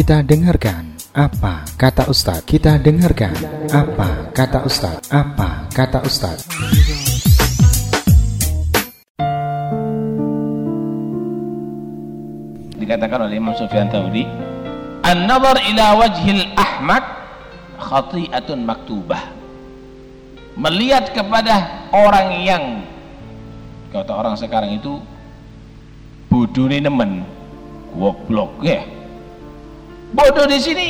Kita dengarkan apa kata Ustadz. Kita dengarkan apa kata Ustadz. Apa kata Ustadz. Dikatakan oleh Imam Sufyan Thauri, "An-nazar ila wajhil ahmad khati'atun maktubah." Melihat kepada orang yang kata orang sekarang itu bodoh nemen goblok ya bodoh di sini.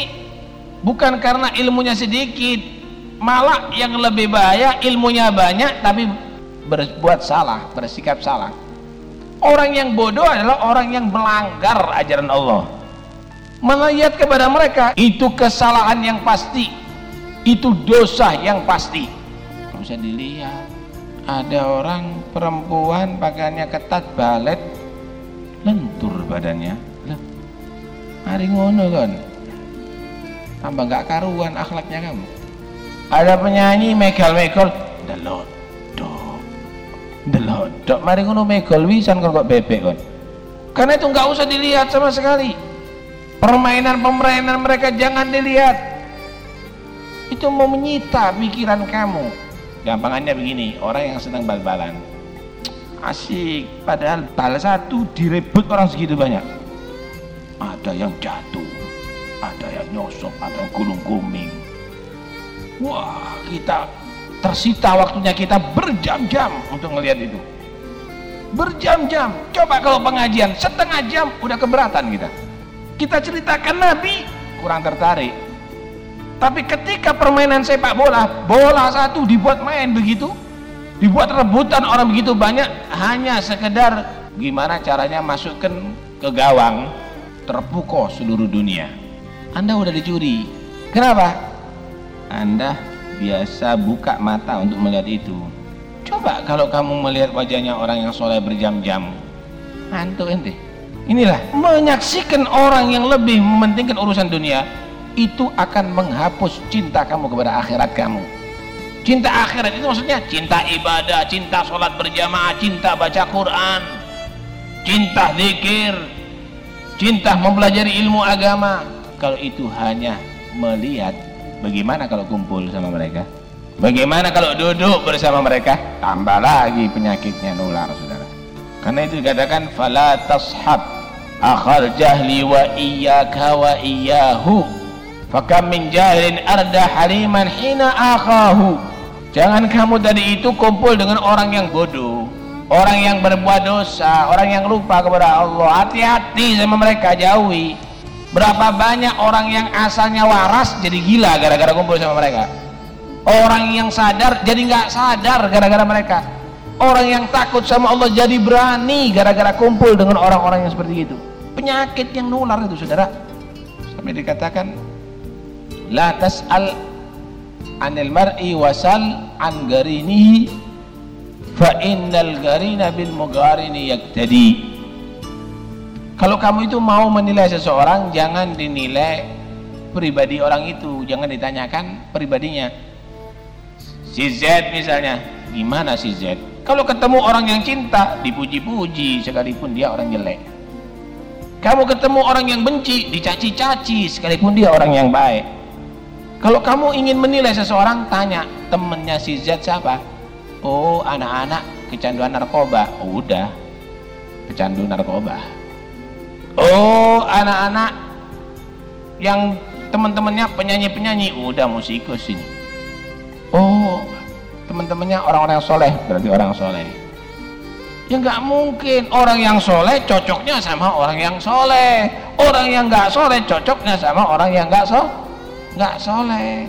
Bukan karena ilmunya sedikit. Malah yang lebih bahaya ilmunya banyak tapi berbuat salah bersikap salah. Orang yang bodoh adalah orang yang melanggar ajaran Allah. Melihat kepada mereka itu kesalahan yang pasti. Itu dosa yang pasti. Usah dilihat. Ada orang perempuan pakaiannya ketat balet lentur badannya hari ngono kan tambah nggak karuan akhlaknya kamu. Ada penyanyi megal-megal delodok delodok mari ngono megal wisan kok bebek kan karena itu nggak usah dilihat sama sekali. Permainan-permainan mereka jangan dilihat. Itu mau menyita pikiran kamu. Gampangannya begini orang yang sedang bal-balan. Asik padahal bal satu direbut orang segitu banyak ada yang jatuh ada yang nyosok ada yang gulung guming wah kita tersita waktunya kita berjam-jam untuk melihat itu. Berjam-jam. Coba kalau pengajian setengah jam udah keberatan kita. Kita ceritakan Nabi kurang tertarik. Tapi ketika permainan sepak bola bola satu dibuat main begitu dibuat rebutan orang begitu banyak hanya sekedar gimana caranya masukkan ke gawang terpukau seluruh dunia. Anda udah dicuri. Kenapa? Anda biasa buka mata untuk melihat itu. Coba kalau kamu melihat wajahnya orang yang soleh berjam-jam. Hantu ente. Inilah. Menyaksikan orang yang lebih mementingkan urusan dunia itu akan menghapus cinta kamu kepada akhirat kamu. Cinta akhirat itu maksudnya cinta ibadah cinta sholat berjamaah cinta baca Quran cinta zikir cinta mempelajari ilmu agama. Kalau itu hanya melihat bagaimana kalau kumpul sama mereka? Bagaimana kalau duduk bersama mereka? Tambah lagi penyakitnya nular saudara. Karena itu dikatakan fala tashab akhal jahli wa iyyaka wa iyyahu fakam min jahilin arda haliman hina akhahu. Jangan kamu tadi itu kumpul dengan orang yang bodoh, orang yang berbuat dosa, orang yang lupa kepada Allah. Hati-hati sama mereka, jauhi. Berapa banyak orang yang asalnya waras jadi gila gara-gara kumpul sama mereka. Orang yang sadar jadi nggak sadar gara-gara mereka. Orang yang takut sama Allah jadi berani gara-gara kumpul dengan orang-orang yang seperti itu. Penyakit yang nular itu, saudara. Sampai dikatakan, la tas'al anil mar'i wasal an garinihi garina bil mugarini yaktadi kalau kamu itu mau menilai seseorang jangan dinilai pribadi orang itu. Jangan ditanyakan pribadinya. Si Z misalnya gimana si Z kalau ketemu orang yang cinta dipuji-puji sekalipun dia orang jelek. Kamu ketemu orang yang benci dicaci-caci sekalipun dia orang yang baik. Kalau kamu ingin menilai seseorang, tanya temennya si Z siapa? Oh, anak-anak kecanduan narkoba. Oh, udah, kecandu narkoba. Oh, anak-anak yang teman-temannya penyanyi-penyanyi. Udah musikus ini. Oh, teman-temannya orang-orang soleh. Berarti orang soleh. Ya nggak mungkin orang yang soleh cocoknya sama orang yang soleh. Orang yang nggak soleh cocoknya sama orang yang nggak soleh nggak soleh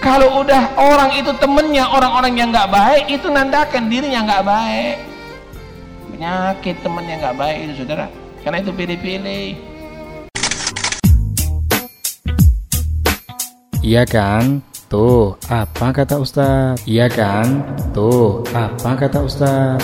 kalau udah orang itu temennya orang-orang yang nggak baik itu nandakan dirinya nggak baik penyakit temennya nggak baik itu saudara karena itu pilih-pilih Iya kan? Tuh, apa kata Ustaz? Iya kan? Tuh, apa kata Ustaz?